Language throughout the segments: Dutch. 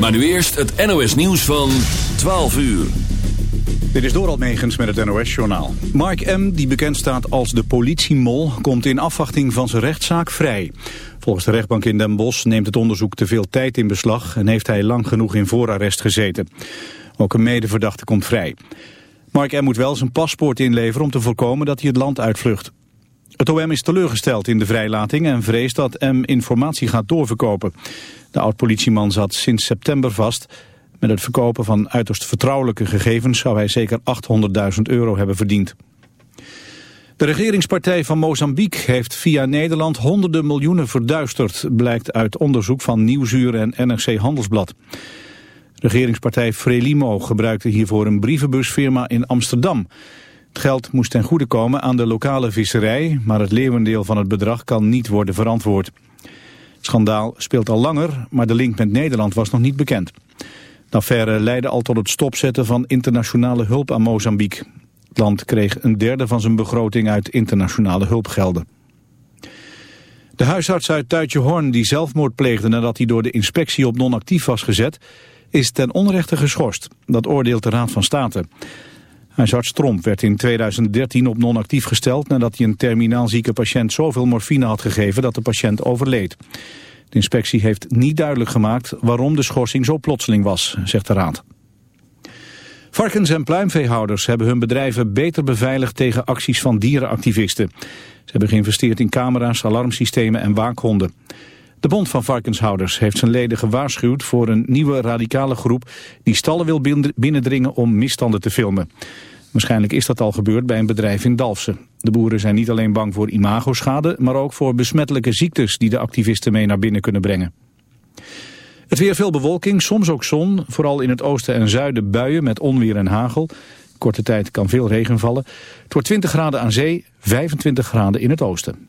Maar nu eerst het NOS nieuws van 12 uur. Dit is Doral Megens met het NOS-journaal. Mark M., die bekend staat als de politiemol, komt in afwachting van zijn rechtszaak vrij. Volgens de rechtbank in Den Bosch neemt het onderzoek te veel tijd in beslag... en heeft hij lang genoeg in voorarrest gezeten. Ook een medeverdachte komt vrij. Mark M. moet wel zijn paspoort inleveren om te voorkomen dat hij het land uitvlucht. Het OM is teleurgesteld in de vrijlating en vreest dat M informatie gaat doorverkopen. De oud-politieman zat sinds september vast. Met het verkopen van uiterst vertrouwelijke gegevens zou hij zeker 800.000 euro hebben verdiend. De regeringspartij van Mozambique heeft via Nederland honderden miljoenen verduisterd, blijkt uit onderzoek van Nieuwsuur en NRC Handelsblad. Regeringspartij Frelimo gebruikte hiervoor een brievenbusfirma in Amsterdam. Het geld moest ten goede komen aan de lokale visserij, maar het leeuwendeel van het bedrag kan niet worden verantwoord. Het schandaal speelt al langer, maar de link met Nederland was nog niet bekend. De affaire leidde al tot het stopzetten van internationale hulp aan Mozambique. Het land kreeg een derde van zijn begroting uit internationale hulpgelden. De huisarts uit Tuitje Horn die zelfmoord pleegde nadat hij door de inspectie op non-actief was gezet, is ten onrechte geschorst. Dat oordeelt de Raad van State. Huisarts Tromp werd in 2013 op non-actief gesteld nadat hij een terminaal zieke patiënt zoveel morfine had gegeven dat de patiënt overleed. De inspectie heeft niet duidelijk gemaakt waarom de schorsing zo plotseling was, zegt de Raad. Varkens- en pluimveehouders hebben hun bedrijven beter beveiligd tegen acties van dierenactivisten. Ze hebben geïnvesteerd in camera's, alarmsystemen en waakhonden. De Bond van Varkenshouders heeft zijn leden gewaarschuwd voor een nieuwe radicale groep die stallen wil binnendringen om misstanden te filmen. Waarschijnlijk is dat al gebeurd bij een bedrijf in Dalfsen. De boeren zijn niet alleen bang voor imagoschade, maar ook voor besmettelijke ziektes die de activisten mee naar binnen kunnen brengen. Het weer veel bewolking, soms ook zon, vooral in het oosten en zuiden buien met onweer en hagel. Korte tijd kan veel regen vallen. Het wordt 20 graden aan zee, 25 graden in het oosten.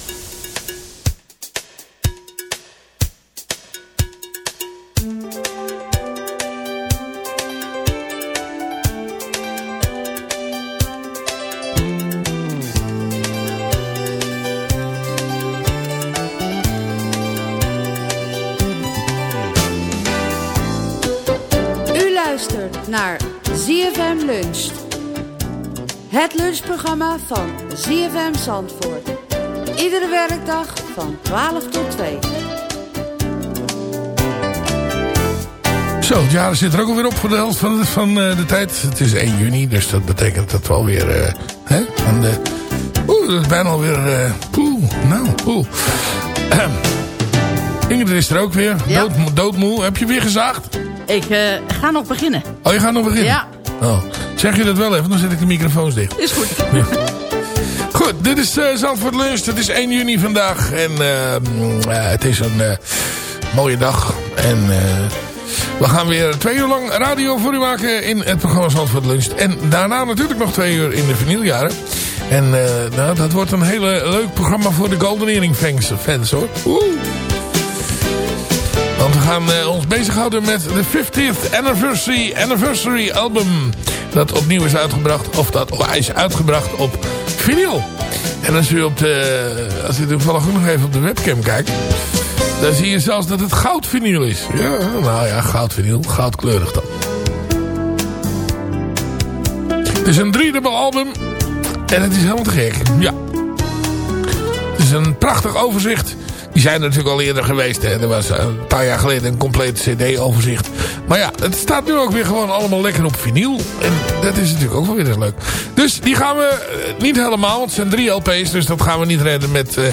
Het lunchprogramma van ZFM Zandvoort. Iedere werkdag van 12 tot 2. Zo, het jaar zit er ook alweer op voor de helft van de, van, eh, de tijd. Het is 1 juni, dus dat betekent dat we alweer... eh hè, van de, oeh, dat is bijna alweer... eh poeh, nou, poeh. Ahem. Ingrid is er ook weer. Ja. Dood, doodmoe. Heb je weer gezaagd? Ik eh, ga nog beginnen. Oh, je gaat nog beginnen? Ja, Oh. Zeg je dat wel even, dan zet ik de microfoons dicht. is goed. Ja. Goed, dit is uh, Zandvoort Lunch. Het is 1 juni vandaag. En uh, uh, het is een mooie dag. En we gaan weer twee uur lang radio voor u maken in het programma Zandvoort Lunch. En daarna natuurlijk nog twee uur in de vinyljaren. En nou, dat wordt een hele leuk programma voor de Golden Earring fans, fans hoor. Oeh. Gaan ons bezighouden met de 50th Anniversary, anniversary album. Dat opnieuw is uitgebracht. Of dat oh, is uitgebracht op vinyl. En als u, op de, als u toevallig ook nog even op de webcam kijkt... dan zie je zelfs dat het goud vinyl is. Ja, nou ja, goud vinyl. Goudkleurig dan. Het is een driedubbel album. En het is helemaal te gek. Ja. Het is een prachtig overzicht die zijn natuurlijk al eerder geweest. Hè. Er was een paar jaar geleden een compleet cd-overzicht. Maar ja, het staat nu ook weer gewoon allemaal lekker op vinyl. En dat is natuurlijk ook wel weer eens leuk. Dus die gaan we eh, niet helemaal, want het zijn drie LP's. Dus dat gaan we niet redden met uh,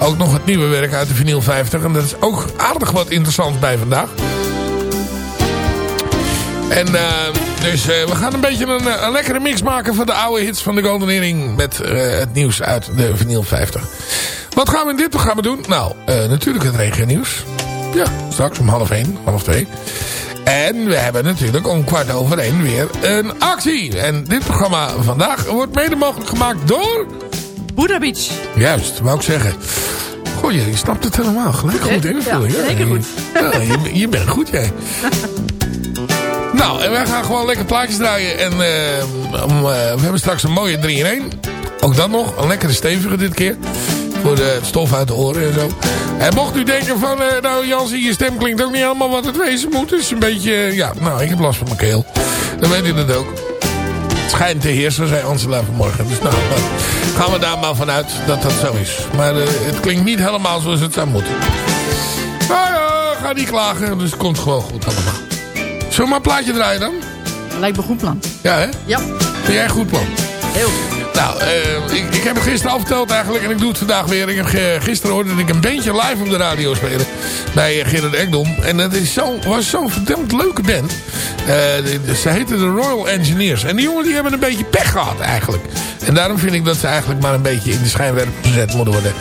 ook nog het nieuwe werk uit de vinyl 50. En dat is ook aardig wat interessant bij vandaag. En uh, dus we gaan een beetje een, lekkere mix maken van de oude hits van de Golden Earring. Met het nieuws uit de vinyl 50. Wat gaan we in dit programma doen? Nou, natuurlijk het regennieuws. Ja, straks om half één, half twee. En we hebben natuurlijk om kwart over één weer een actie. En dit programma vandaag wordt mede mogelijk gemaakt door... Buddha Beach. Juist, wou ik zeggen. Goh, je snapt het helemaal. Gelijk goed invulling. Ja, zeker goed. Ja, je, je bent goed, jij. Nou, en wij gaan gewoon lekker plaatjes draaien. En uh, om, uh, we hebben straks een mooie 3 in 1. Ook dat nog. Een lekkere stevige dit keer. Voor de stof uit de oren en zo. En mocht u denken van... Uh, nou Jansie, je stem klinkt ook niet helemaal wat het wezen moet. Is een beetje... ja, nou, ik heb last van mijn keel. Dan weet u dat ook. Het schijnt te heersen, zei Angela vanmorgen. Dus nou, gaan we daar maar vanuit dat dat zo is. Maar het klinkt niet helemaal zoals het zou moeten. Nou ja, ga niet klagen. Dus het komt gewoon goed allemaal. Zullen we maar een plaatje draaien dan? Lijkt me een goed plan. Ja, hè? Ja. Vind jij een goed plan? Heel goed. Nou, uh, ik, ik, heb het gisteren al verteld eigenlijk. En ik doe het vandaag weer. Ik heb gisteren hoorde ik een bandje live op de radio spelen. Bij uh, Gerard Ekdom. En dat is zo, was zo'n verdampt leuke band. Uh, ze heten de Royal Engineers. En die jongen die hebben een beetje pech gehad eigenlijk. En daarom vind ik dat ze eigenlijk maar een beetje in de schijnwerper gezet moeten worden.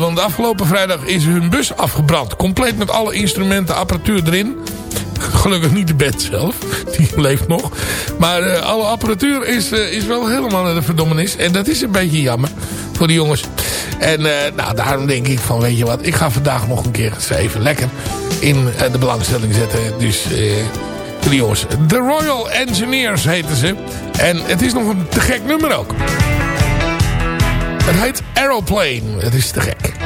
want afgelopen vrijdag is hun bus afgebrand. Compleet met alle instrumenten, apparatuur erin. Gelukkig niet de bed zelf. Die leeft nog. Maar uh, alle apparatuur is, uh, is wel helemaal naar de verdommenis. En dat is een beetje jammer voor die jongens. En uh, nou, daarom denk ik van, weet je wat. Ik ga vandaag nog een keer even lekker in de belangstelling zetten. Dus die jongens. The Royal Engineers heten ze. En het is nog een te gek nummer ook. Het heet Aeroplane. Het is te gek.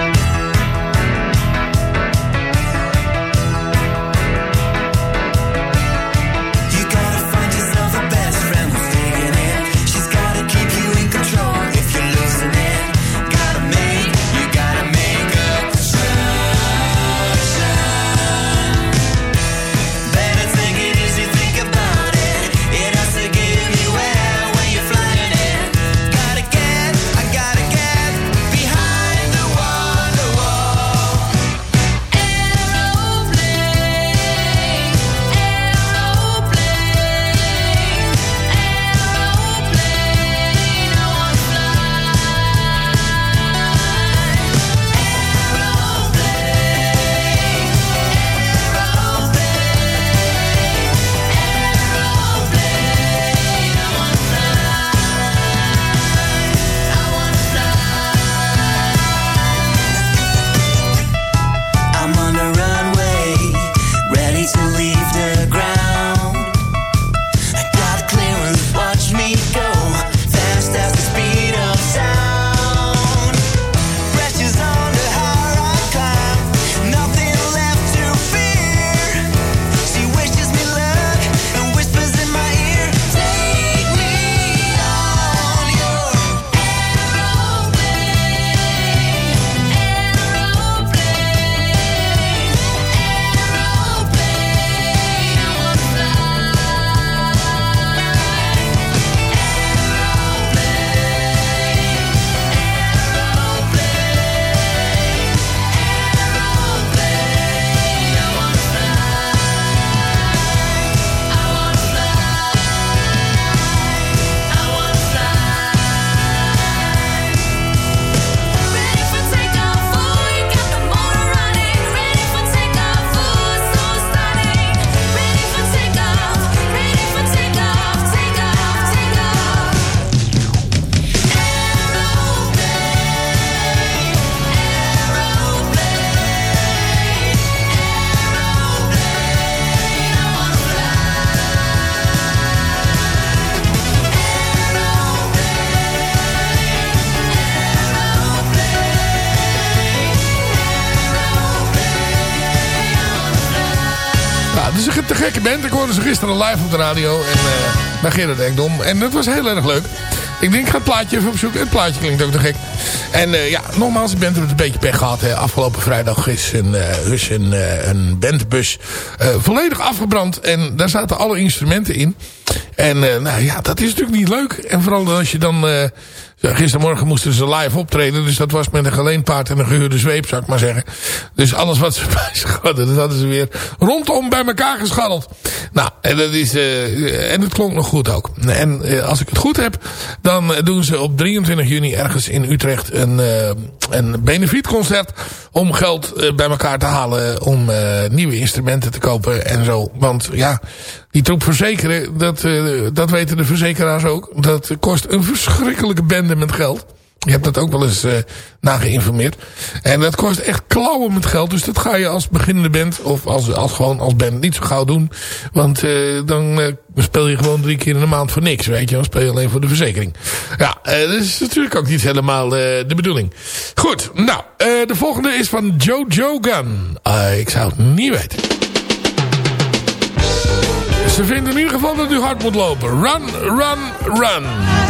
Gekke band. Ik hoorde ze gisteren live op de radio. En uh, bij Gerard Ekdom. En dat was heel erg leuk. Ik denk, ik ga het plaatje even opzoeken. Het plaatje klinkt ook te gek. En uh, ja, nogmaals, ik ben er een beetje pech gehad. Hè. Afgelopen vrijdag is een, uh, is een, een bandbus volledig afgebrand. En daar zaten alle instrumenten in. En nou ja, dat is natuurlijk niet leuk. En vooral als je dan... Gistermorgen moesten ze live optreden. Dus dat was met een geleend paard en een gehuurde zweep, zou ik maar zeggen. Dus alles wat ze bij zich hadden, dat hadden ze weer rondom bij elkaar gescharreld. Nou, en dat, is, uh, en het klonk nog goed ook. En uh, als ik het goed heb, dan doen ze op 23 juni ergens in Utrecht een, uh, een benefietconcert. Om geld bij elkaar te halen om nieuwe instrumenten te kopen en zo. Want ja, die troep verzekeren, dat, dat weten de verzekeraars ook. Dat kost een verschrikkelijke bende met geld. Je hebt dat ook wel eens uh, nageïnformeerd. En dat kost echt klauwen met geld. Dus dat ga je als beginnende band of als, als gewoon als band niet zo gauw doen. Want uh, dan speel je gewoon drie keer in de maand voor niks. Weet je, dan speel je alleen voor de verzekering. Ja, dat is natuurlijk ook niet helemaal de bedoeling. Goed, nou, de volgende is van Jojo Gun. ik zou het niet weten. Ze vinden in ieder geval dat u hard moet lopen. Run, run, run.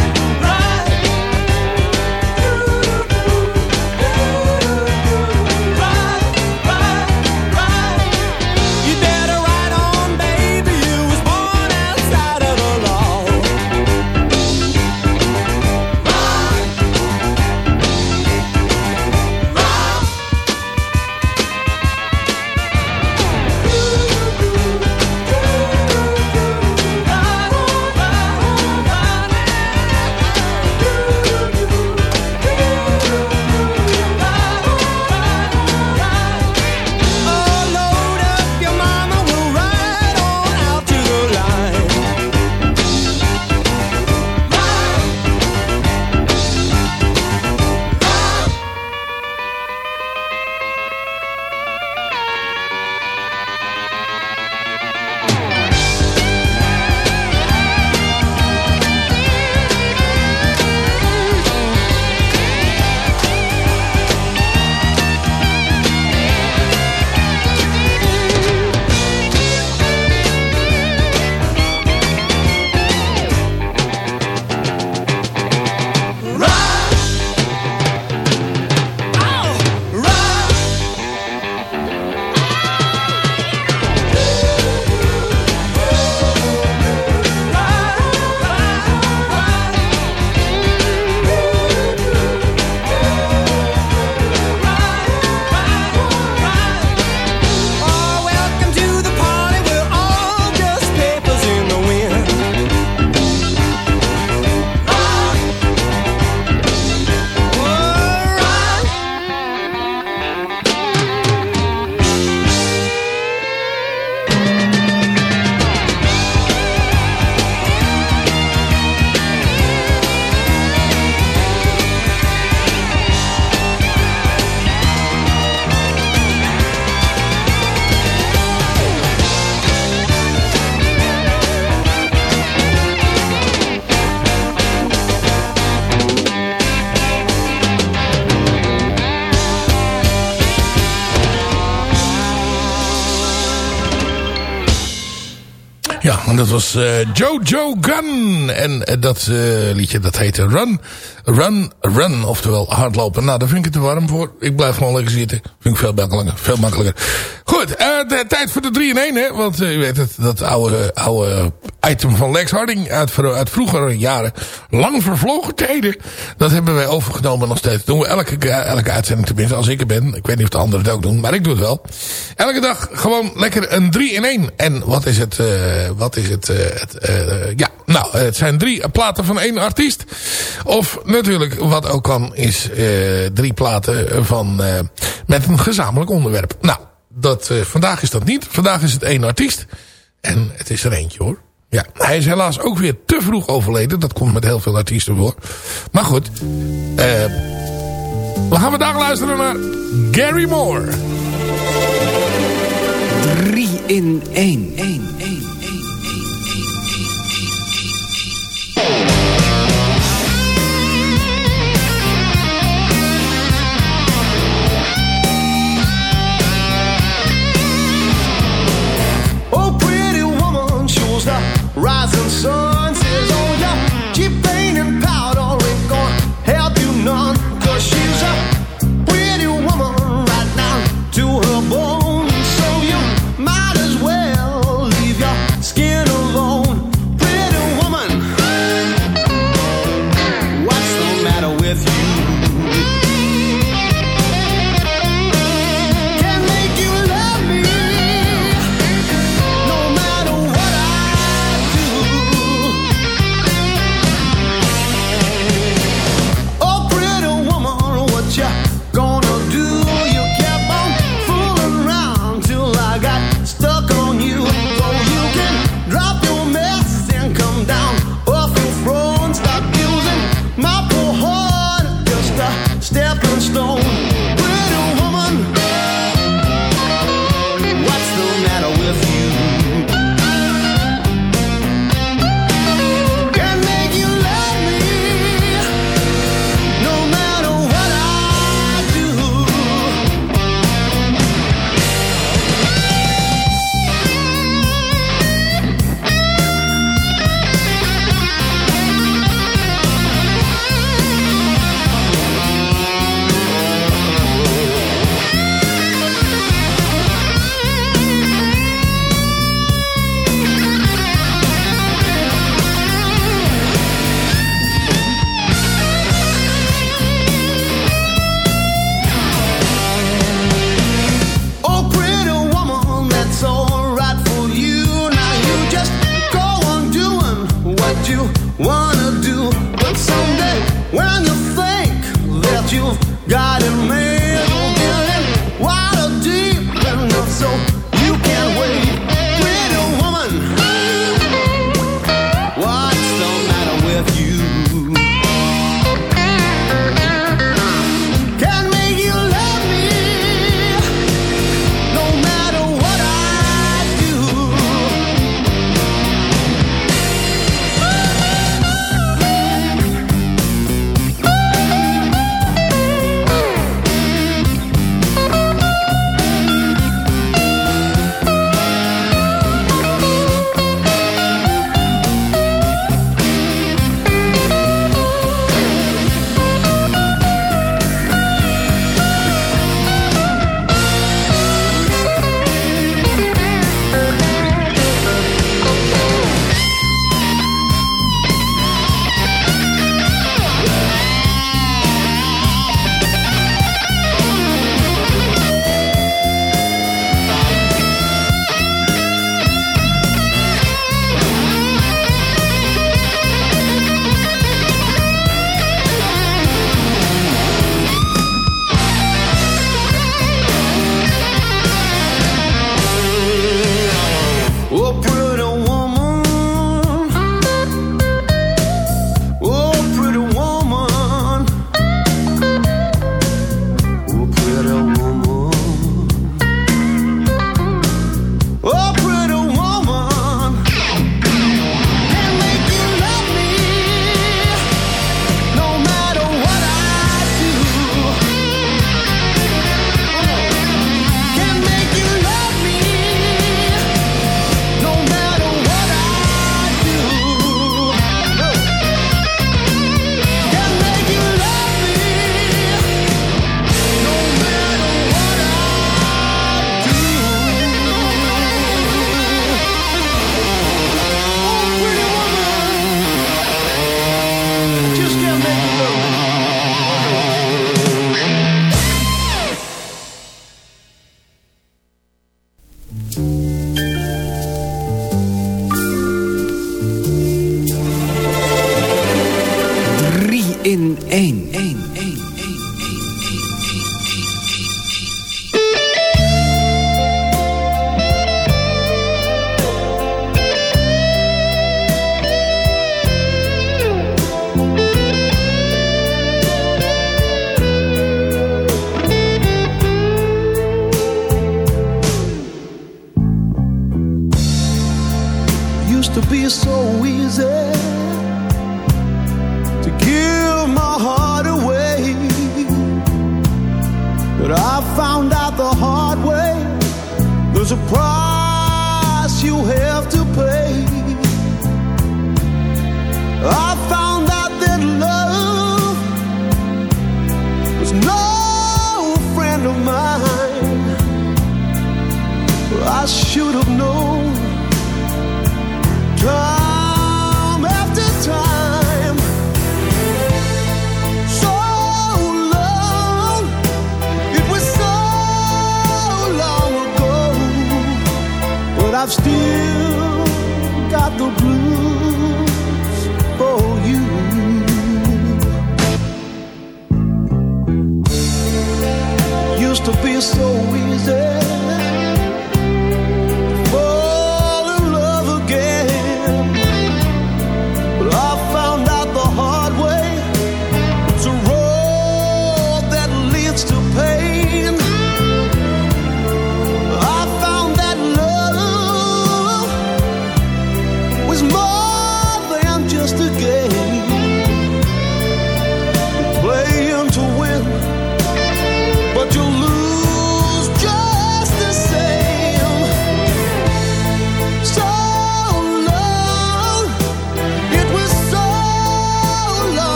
Was uh, Jojo Gun. En uh, dat uh, liedje dat heette Run, Run, Run. Oftewel hardlopen. Nou, daar vind ik het te warm voor. Ik blijf gewoon lekker zitten. Vind ik veel makkelijker. Veel makkelijker. Goed, de tijd voor de 3 in 1. Hè? Want u weet het, dat oude, oude item van Lex Harding uit, uit vroegere jaren. Lang vervlogen tijden. Dat hebben wij overgenomen nog steeds. Doen we elke, elke uitzending tenminste. Als ik er ben. Ik weet niet of de anderen het ook doen. Maar ik doe het wel. Elke dag gewoon lekker een 3 in 1. En wat is het... wat is het, uh, het uh, ja, nou, het zijn drie platen van één artiest. Of natuurlijk, wat ook kan, is drie platen van, met een gezamenlijk onderwerp. Nou, dat, vandaag is dat niet. Vandaag is het één artiest. En het is er eentje hoor. Ja, hij is helaas ook weer te vroeg overleden. Dat komt met heel veel artiesten voor. Maar goed. we gaan vandaag luisteren naar Gary Moore. 3 in 1. 1, 1.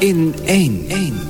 In één.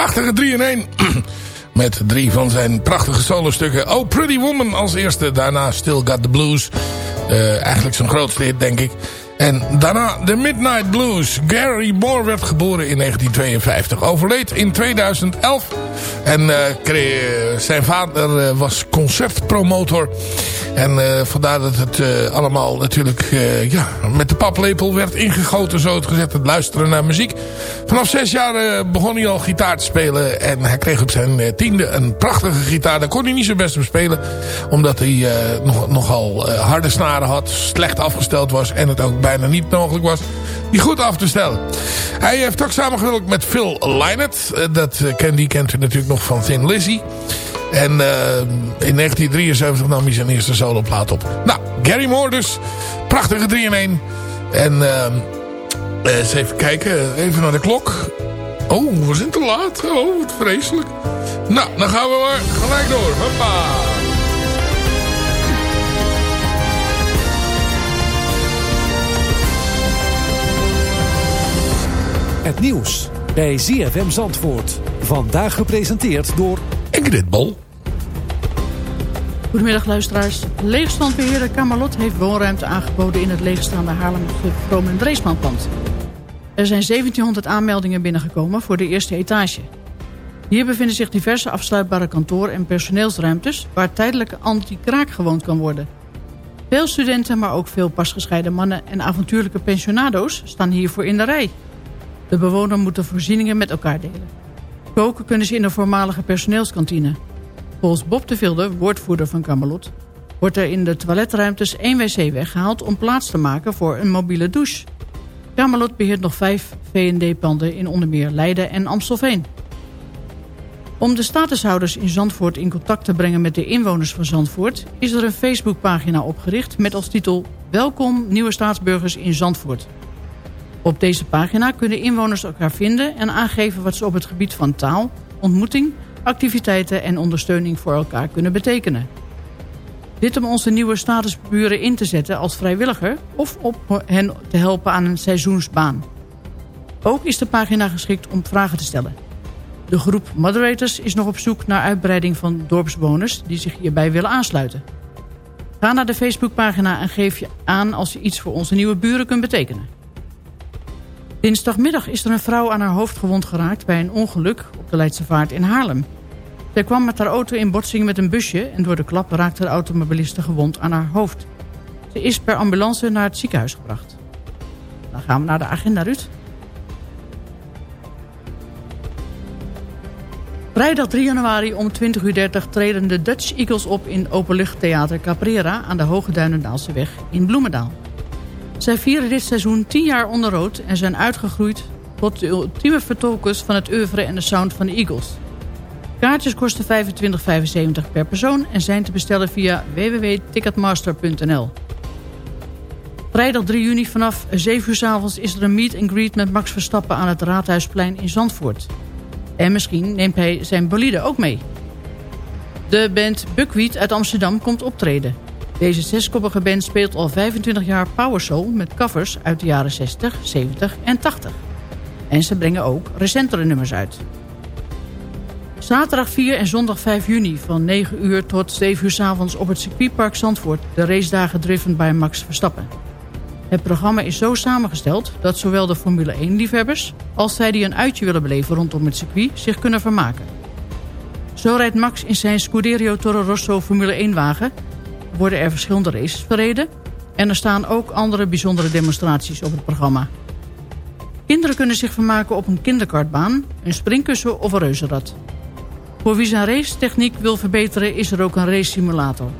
Prachtige 3 in 1. Met drie van zijn prachtige solostukken. Oh, Pretty Woman als eerste. Daarna Still Got The Blues. Eh, eigenlijk zijn grootste hit, denk ik. En daarna The Midnight Blues. Gary Moore werd geboren in 1952. Overleed in 2011. En kreeg- zijn vader eh, was concertpromotor. En eh, vandaar dat het eh, allemaal natuurlijk eh, ja, met de paplepel werd ingegoten. Zo het gezegd, het luisteren naar muziek. Vanaf zes jaar begon hij al gitaar te spelen. En hij kreeg op zijn tiende een prachtige gitaar. Daar kon hij niet zo best op spelen. Omdat hij nog, nogal harde snaren had. Slecht afgesteld was. En het ook bijna niet mogelijk was die goed af te stellen. Hij heeft ook samengewerkt met Phil Lynott. Dat eh, ken, die kent u natuurlijk nog van Thin Lizzy. En eh, in 1973 nam hij zijn eerste soloplaat op. Nou, Gary Moore dus. Prachtige 3 in 1. En eh, eens even kijken. Even naar de klok. Oh, we zijn te laat. Oh, wat vreselijk. Nou, dan gaan we maar gelijk door. Hoppa. Het nieuws bij ZFM Zandvoort. Vandaag gepresenteerd door... Bol. Goedemiddag luisteraars. Leegstandbeheerder Kamerlot heeft woonruimte aangeboden in het leegstaande Haarlem Vroom en Dreesmanpand. Er zijn 1700 aanmeldingen binnengekomen voor de eerste etage. Hier bevinden zich diverse afsluitbare kantoor- en personeelsruimtes... waar tijdelijk anti-kraak gewoond kan worden. Veel studenten, maar ook veel pasgescheiden mannen en avontuurlijke pensionado's... staan hiervoor in de rij. De bewoner moet de voorzieningen met elkaar delen. Koken kunnen ze in de voormalige personeelskantine. Volgens Bob de Vilde, woordvoerder van Camelot... wordt er in de toiletruimtes één wc weggehaald... om plaats te maken voor een mobiele douche. Camelot beheert nog vijf V&D-panden in onder meer Leiden en Amstelveen. Om de statushouders in Zandvoort in contact te brengen met de inwoners van Zandvoort... is er een Facebookpagina opgericht met als titel... Welkom nieuwe staatsburgers in Zandvoort. Op deze pagina kunnen inwoners elkaar vinden en aangeven wat ze op het gebied van taal, ontmoeting, activiteiten en ondersteuning voor elkaar kunnen betekenen. Dit om onze nieuwe statusburen in te zetten als vrijwilliger of op hen te helpen aan een seizoensbaan. Ook is de pagina geschikt om vragen te stellen. De groep moderators is nog op zoek naar uitbreiding van dorpsbewoners die zich hierbij willen aansluiten. Ga naar de Facebookpagina en geef je aan als je iets voor onze nieuwe buren kunt betekenen. Dinsdagmiddag is er een vrouw aan haar hoofd gewond geraakt bij een ongeluk op de Leidse Vaart in Haarlem. Zij kwam met haar auto in botsing met een busje en door de klap raakte de automobiliste gewond aan haar hoofd. Ze is per ambulance naar het ziekenhuis gebracht. Dan gaan we naar de agenda, Ruud. Vrijdag 3 januari om 20.30 uur treden de Dutch Eagles op in Openluchttheater Caprera aan de Hoge Duinendaalse weg in Bloemendaal. Zij vieren dit seizoen 10 jaar onder rood en zijn uitgegroeid tot de ultieme vertolkers van het oeuvre en de sound van de Eagles. Kaartjes kosten 25,75 per persoon en zijn te bestellen via www.ticketmaster.nl. Vrijdag 3 juni vanaf 7 uur s avonds is er een meet and greet met Max Verstappen aan het Raadhuisplein in Zandvoort. En misschien neemt hij zijn bolide ook mee. De band Buckwheat uit Amsterdam komt optreden. Deze zeskoppige band speelt al 25 jaar power soul met covers uit de jaren 60, 70 en 80. En ze brengen ook recentere nummers uit. Zaterdag 4 en zondag 5 juni van 9 uur tot 7 uur s avonds op het circuitpark Zandvoort... de racedagen driven bij Max Verstappen. Het programma is zo samengesteld dat zowel de Formule 1-liefhebbers... als zij die een uitje willen beleven rondom het circuit zich kunnen vermaken. Zo rijdt Max in zijn Scuderio Toro Rosso Formule 1-wagen... worden er verschillende races verreden... en er staan ook andere bijzondere demonstraties op het programma. Kinderen kunnen zich vermaken op een kinderkartbaan, een springkussen of een reuzenrad. Voor wie zijn racetechniek wil verbeteren is er ook een race simulator.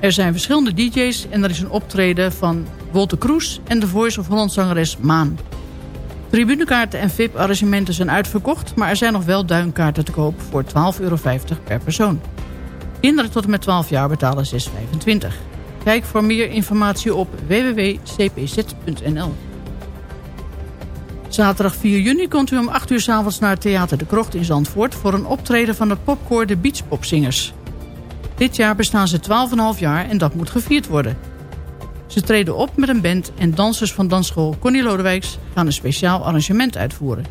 Er zijn verschillende DJ's en er is een optreden van Wolter Kroes en de Voice of Holland zangeres Maan. Tribunekaarten en VIP-arrangementen zijn uitverkocht, maar er zijn nog wel duinkaarten te koop voor 12,50 euro per persoon. Kinderen tot en met 12 jaar betalen 6,25. Kijk voor meer informatie op www.cpz.nl. Zaterdag 4 juni komt u om 8 uur s avonds naar Theater de Krocht in Zandvoort... voor een optreden van het popkoor de Beachpopzingers. Dit jaar bestaan ze 12,5 jaar en dat moet gevierd worden. Ze treden op met een band en dansers van dansschool Connie Lodewijks... gaan een speciaal arrangement uitvoeren.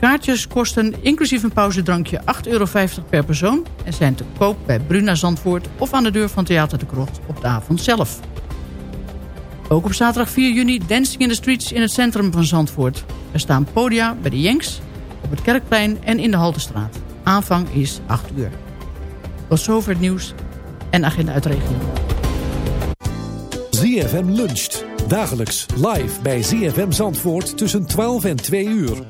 Kaartjes kosten inclusief een pauzedrankje 8,50 euro per persoon... en zijn te koop bij Bruna Zandvoort of aan de deur van Theater de Krocht op de avond zelf. Ook op zaterdag 4 juni Dancing in the Streets in het centrum van Zandvoort. Er staan podia bij de Jenks, op het Kerkplein en in de Haltestraat. Aanvang is 8 uur. Tot zover het nieuws en agenda uit. ZFM luncht. Dagelijks live bij ZFM Zandvoort tussen 12 en 2 uur.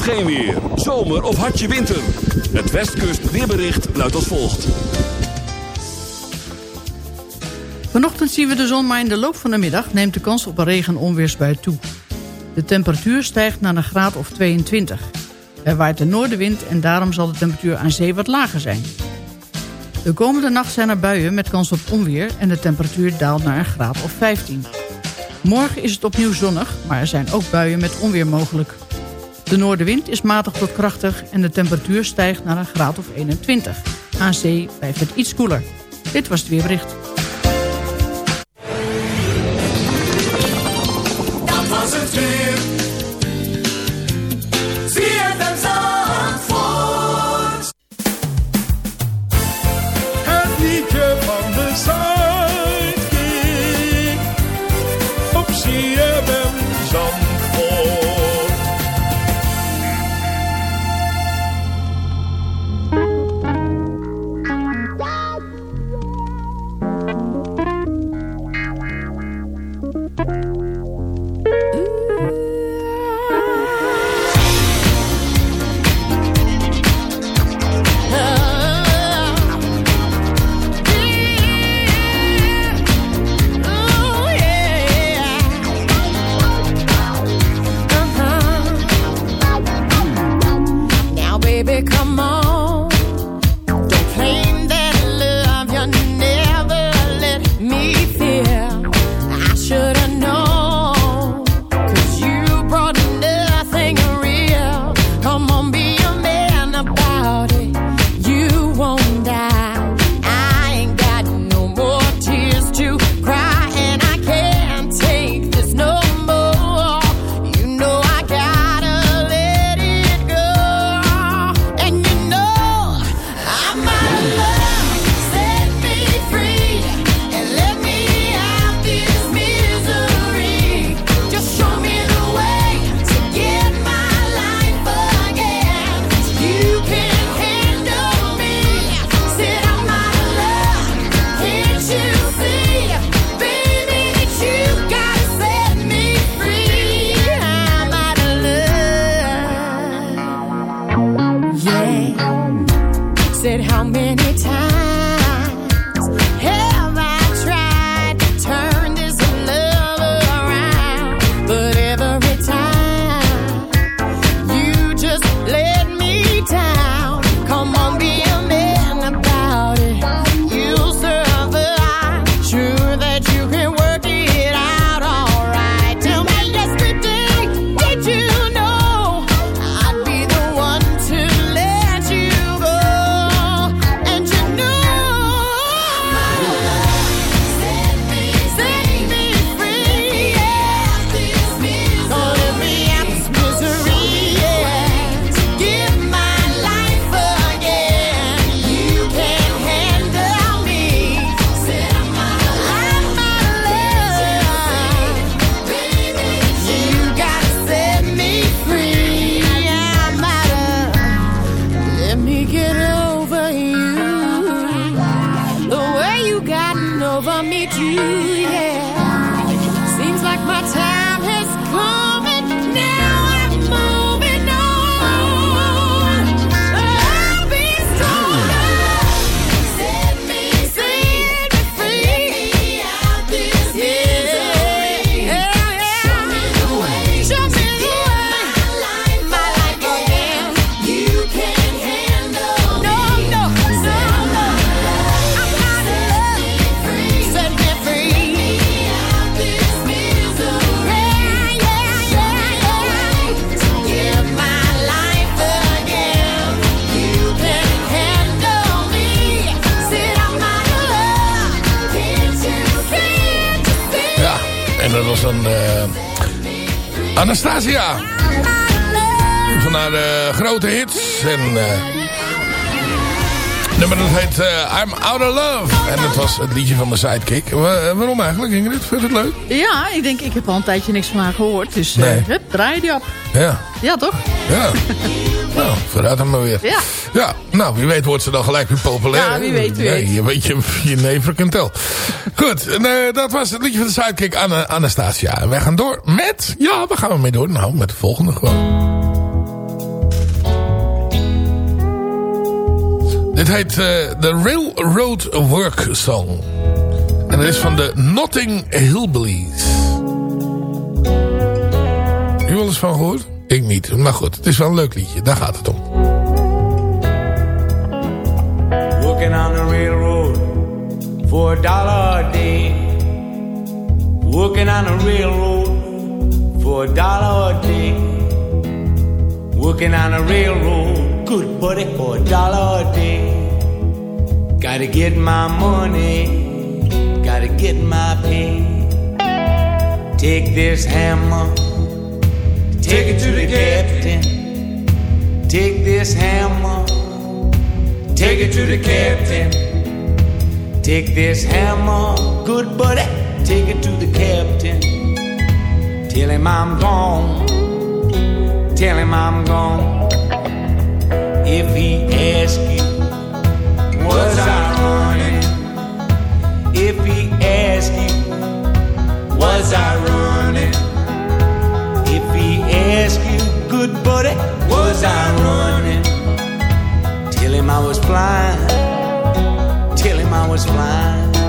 Geen weer. Zomer of hartje winter. Het Westkust weerbericht luidt als volgt. Vanochtend zien we de zon, maar in de loop van de middag neemt de kans op een regen- en onweersbui toe. De temperatuur stijgt naar een graad of 22. Er waait een noordenwind en daarom zal de temperatuur aan zee wat lager zijn. De komende nacht zijn er buien met kans op onweer en de temperatuur daalt naar een graad of 15. Morgen is het opnieuw zonnig, maar er zijn ook buien met onweer mogelijk. De noordenwind is matig tot krachtig en de temperatuur stijgt naar een graad of 21. Aan zee blijft het iets koeler. Dit was het weerbericht. Grote hits. En eh nummer dat heet eh, I'm Out of Love. En dat was het liedje van de Sidekick. Wa- waarom eigenlijk Ingrid? Vind je het leuk? Ja, ik denk, ik heb al een tijdje niks van haar gehoord. Dus eh Nee. hup, draai die op. Ja. Ja, toch? Ja. nou, vooruit hem maar weer. Ja. Ja, nou, wie weet wordt ze dan gelijk weer populair. Ja, wie weet, wie Nee, weet. Je weet je, je never kunt tel. Goed, en, eh, dat was het liedje van de Sidekick Anna, Anastasia. En wij gaan door met... Ja, waar gaan we mee door? Nou, met de volgende gewoon. Dit heet eh, de Railroad Work Song. En dat is van de Notting Hillbillies. Je wel eens van gehoord? Ik niet, maar goed, het is wel een leuk liedje. Daar gaat het om. Working on the railroad for a dollar a day. Working on the railroad for a dollar a day. Working on the railroad, good buddy, for a dollar a day. Gotta get my money, gotta get my pay. Take this hammer, take it to the captain. Take this hammer. Take it to the captain. Take this hammer, good buddy. Take it to the captain. Tell him I'm gone. Tell him I'm gone. If he asks you, was I running? If he asks you, was I running? If he asks you, good buddy, was I running? Tell him I was flying. Tell him I was flying.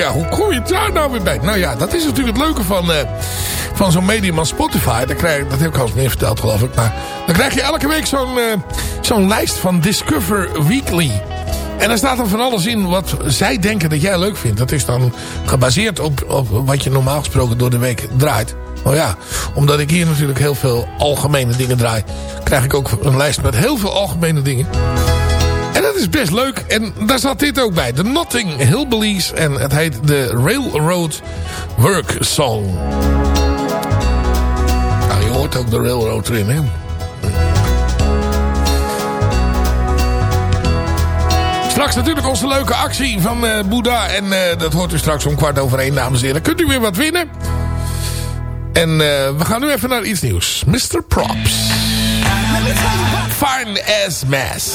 Ja, hoe kom je daar nou weer bij? Nou ja, dat is natuurlijk het leuke van, eh, van zo'n medium als Spotify. Daar krijg, dat heb ik al eens meer verteld, geloof ik. Maar dan krijg je elke week zo'n eh, zo'n lijst van Discover Weekly. En daar staat dan van alles in wat zij denken dat jij leuk vindt. Dat is dan gebaseerd op, op wat je normaal gesproken door de week draait. Oh ja, omdat ik hier natuurlijk heel veel algemene dingen draai... krijg ik ook een lijst met heel veel algemene dingen. Is best leuk. En daar zat dit ook bij. De Notting Hillbillies. En het heet de Railroad Work Song. Nou, je hoort ook de railroad erin, hè? Straks natuurlijk onze leuke actie van eh Boeddha. En eh, dat hoort u straks om kwart over één, dames en heren. Kunt u weer wat winnen. En eh, we gaan nu even naar iets nieuws. Mr. Props. Fine as Mass.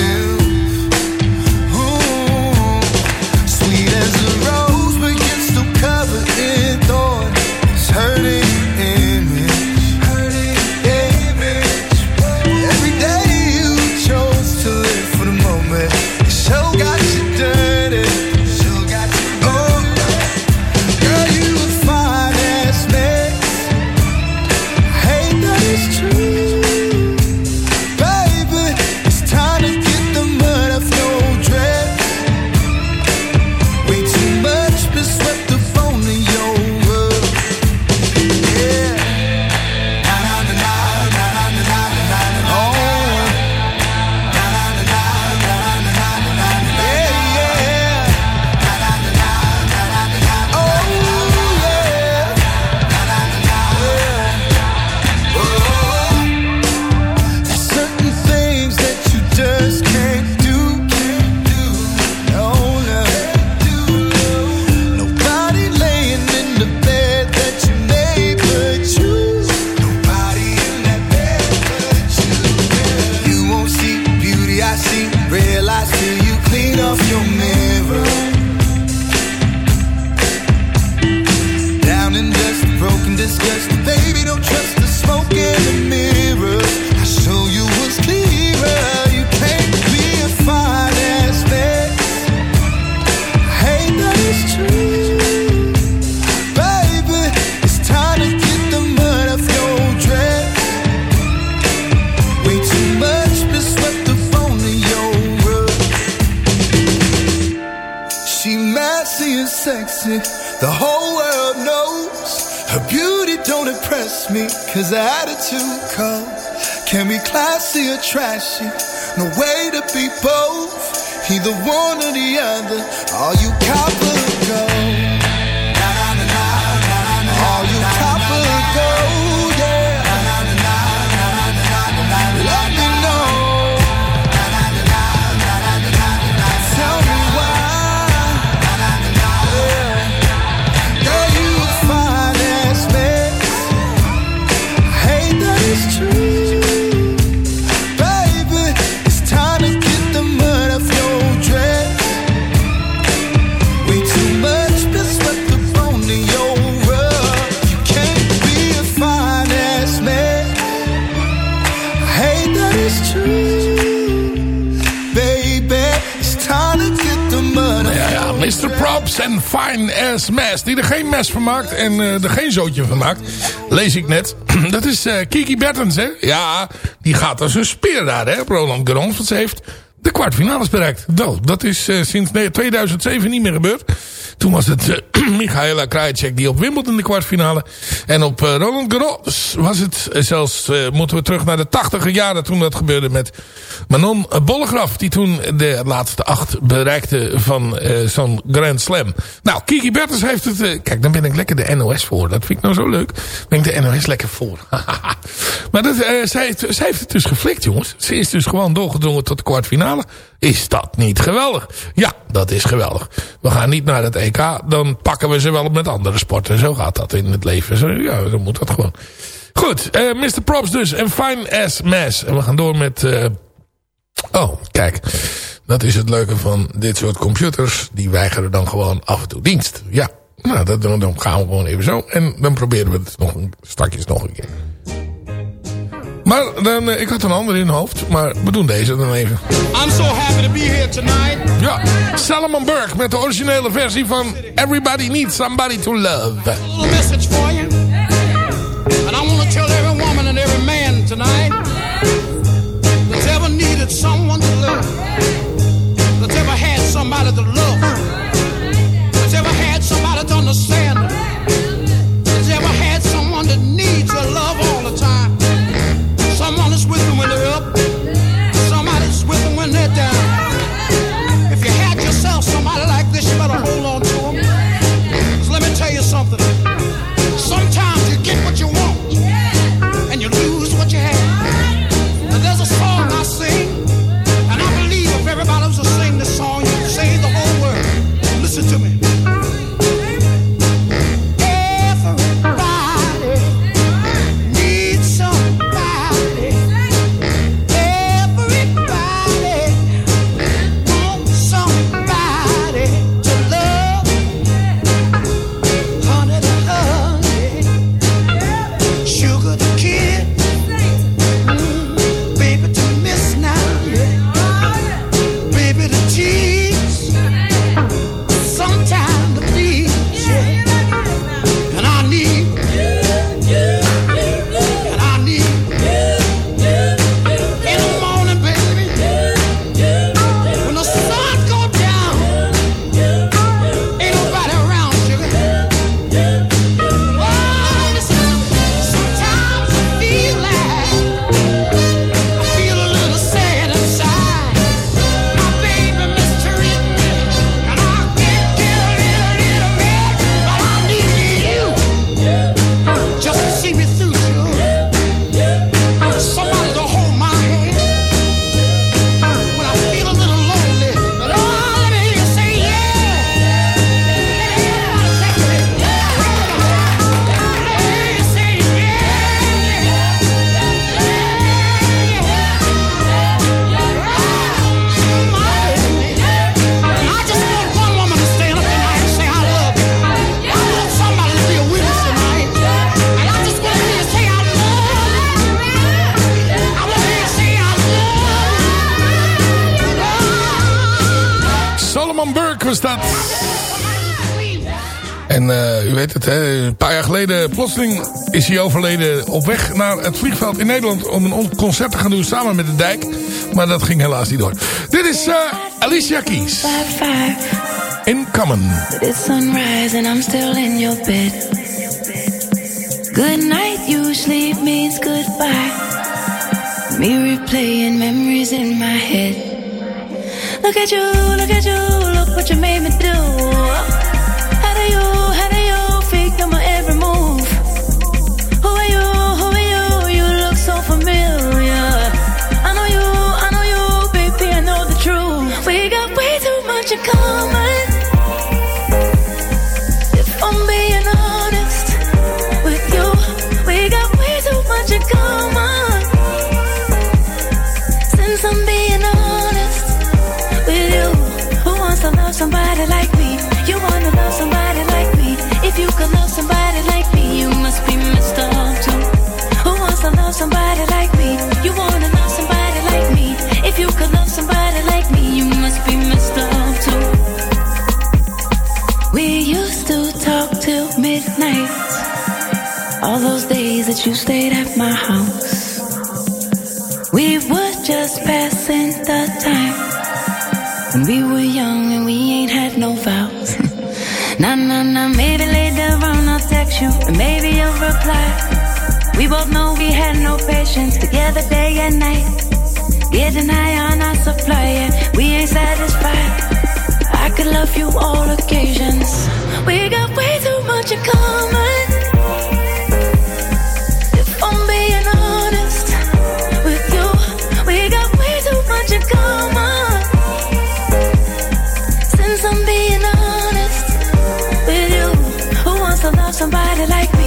Die er geen mes van maakt en eh, er geen zootje van maakt. Lees ik net. Dat is eh, Kiki Bertens, hè? Ja, die gaat als een speer daar, hè? Roland Garros, want ze heeft de kwartfinales bereikt. Nou, dat is eh, sinds nee, 2007 niet meer gebeurd. Toen was het eh, Michaela Krajicek die op Wimbledon de kwartfinale. En op eh, Roland Garros was het zelfs, moeten we terug naar de tachtige jaren toen dat gebeurde met Manon Bollegraf. Die toen de laatste acht bereikte van zo'n Grand Slam. Nou, Kiki Bertens heeft het, kijk dan ben ik lekker de NOS voor. Dat vind ik nou zo leuk. Ben ik de NOS lekker voor. maar dat, zij, zij heeft het dus geflikt jongens. Ze is dus gewoon doorgedrongen tot de kwartfinale. Is dat niet geweldig? Ja, dat is geweldig. We gaan niet naar het EK dan pakken we ze wel met andere sporten. Zo gaat dat in het leven. Ja, dan moet dat gewoon. Goed, eh, Mr. Props dus. En Fine as Mass. En we gaan door met... eh, oh, kijk. Dat is het leuke van dit soort computers. Die weigeren dan gewoon af en toe dienst. Ja, nou, dat, dan dan gaan we gewoon even zo. En dan proberen we het nog een, straks nog een keer. Maar dan, eh, ik had een ander in hoofd. Maar we doen deze dan even. I'm so happy to be here tonight. Ja, Salomon Burke met de originele versie van Everybody Needs Somebody to Love. A little message for you. Overleden op weg naar het vliegveld in Nederland om een on- concert te gaan doen samen met de dijk. Maar dat ging helaas niet door. Dit is eh, Alicia Keys. In Common. It's sunrise and I'm still in your bed. Good night usually means goodbye. Me replaying memories in my head. Look at you, look at you, look what you made me do. come you and maybe you'll reply. We both know we had no patience together day and night. Getting high on our supply, and we ain't satisfied. I could love you all occasions. We got way too much in common. Like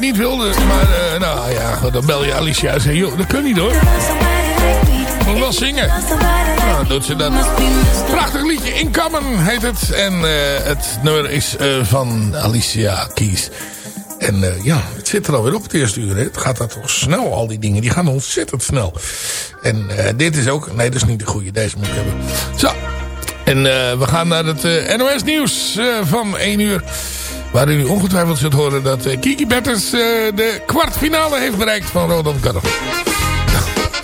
niet wilde. Maar eh, nou ja, dan bel je Alicia en zeg joh, dat kan niet hoor. Moet wel zingen. Nou, doet ze dat. Prachtig liedje, In Common heet het. En eh, het nummer is eh, van Alicia Keys. En ja, het zit er alweer op het eerste uur. Hè. Het gaat dat toch snel, al die dingen. Die gaan ontzettend snel. En dit is ook... Nee, dat is niet de goede. Deze moet ik hebben. Zo. En we gaan naar het NOS nieuws van 1 uur. Waarin u ongetwijfeld zult horen dat eh, Kiki Betters eh, de kwartfinale heeft bereikt van Roland Garros.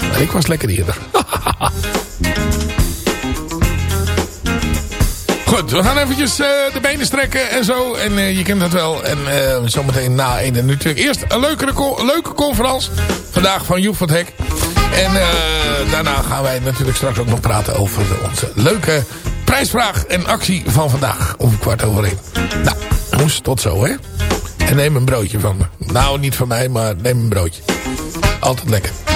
Nou, ik was lekker eerder. Goed, we gaan eventjes eh, de benen strekken en zo. En je kent dat wel. En eh, zometeen na 1 en natuurlijk eerst een leukere leuke conferentie. Vandaag van Joep van het Hek. En daarna gaan wij natuurlijk straks ook nog praten over onze leuke prijsvraag en actie van vandaag. Om kwart over één. Nou, jongens, tot zo hè. En neem een broodje van me. Nou, niet van mij, maar neem een broodje. Altijd lekker.